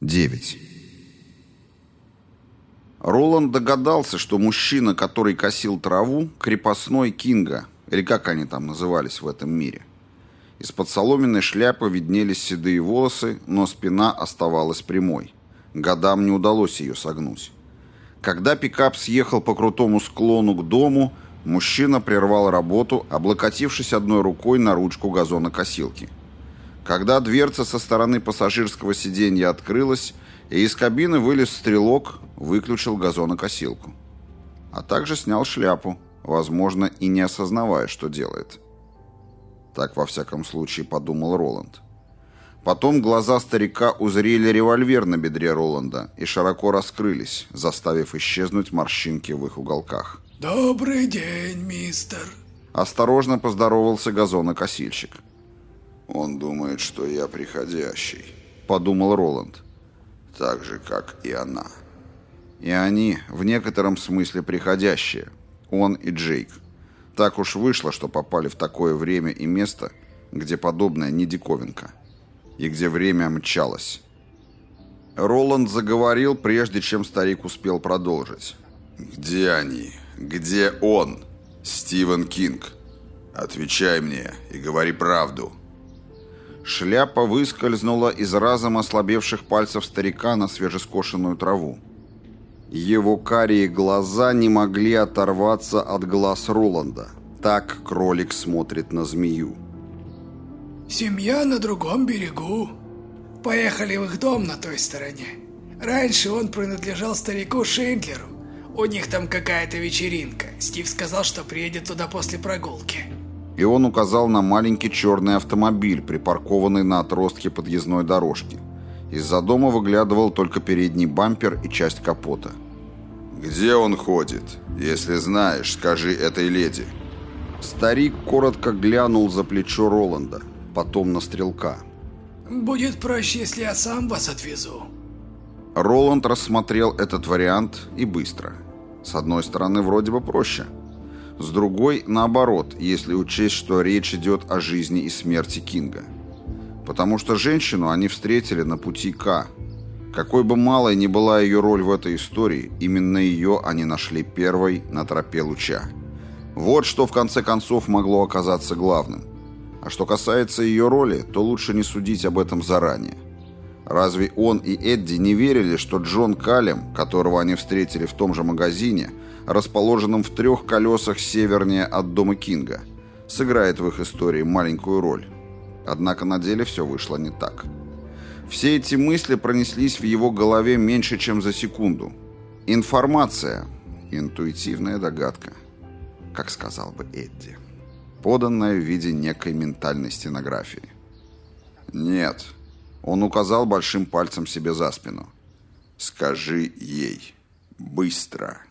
9. Роланд догадался, что мужчина, который косил траву, крепостной Кинга, или как они там назывались в этом мире. Из-под соломенной шляпы виднелись седые волосы, но спина оставалась прямой. Годам не удалось ее согнуть. Когда пикап съехал по крутому склону к дому, мужчина прервал работу, облокотившись одной рукой на ручку газонокосилки. Когда дверца со стороны пассажирского сиденья открылась, и из кабины вылез стрелок, выключил газонокосилку. А также снял шляпу, возможно, и не осознавая, что делает. Так, во всяком случае, подумал Роланд. Потом глаза старика узрели револьвер на бедре Роланда и широко раскрылись, заставив исчезнуть морщинки в их уголках. «Добрый день, мистер!» Осторожно поздоровался газонокосильщик. «Он думает, что я приходящий», — подумал Роланд. «Так же, как и она». И они в некотором смысле приходящие, он и Джейк. Так уж вышло, что попали в такое время и место, где подобное не диковинка, и где время мчалось. Роланд заговорил, прежде чем старик успел продолжить. «Где они? Где он? Стивен Кинг? Отвечай мне и говори правду». Шляпа выскользнула из разом ослабевших пальцев старика на свежескошенную траву. Его карие глаза не могли оторваться от глаз Роланда. Так кролик смотрит на змею. «Семья на другом берегу. Поехали в их дом на той стороне. Раньше он принадлежал старику Шендлеру. У них там какая-то вечеринка. Стив сказал, что приедет туда после прогулки» и он указал на маленький черный автомобиль, припаркованный на отростке подъездной дорожки. Из-за дома выглядывал только передний бампер и часть капота. «Где он ходит? Если знаешь, скажи этой леди». Старик коротко глянул за плечо Роланда, потом на стрелка. «Будет проще, если я сам вас отвезу». Роланд рассмотрел этот вариант и быстро. С одной стороны, вроде бы проще – с другой, наоборот, если учесть, что речь идет о жизни и смерти Кинга. Потому что женщину они встретили на пути К. Какой бы малой ни была ее роль в этой истории, именно ее они нашли первой на тропе луча. Вот что в конце концов могло оказаться главным. А что касается ее роли, то лучше не судить об этом заранее. Разве он и Эдди не верили, что Джон Калем, которого они встретили в том же магазине, расположенном в трех колесах севернее от дома Кинга, сыграет в их истории маленькую роль. Однако на деле все вышло не так. Все эти мысли пронеслись в его голове меньше, чем за секунду. Информация, интуитивная догадка, как сказал бы Эдди, поданная в виде некой ментальной стенографии. «Нет», — он указал большим пальцем себе за спину. «Скажи ей. Быстро».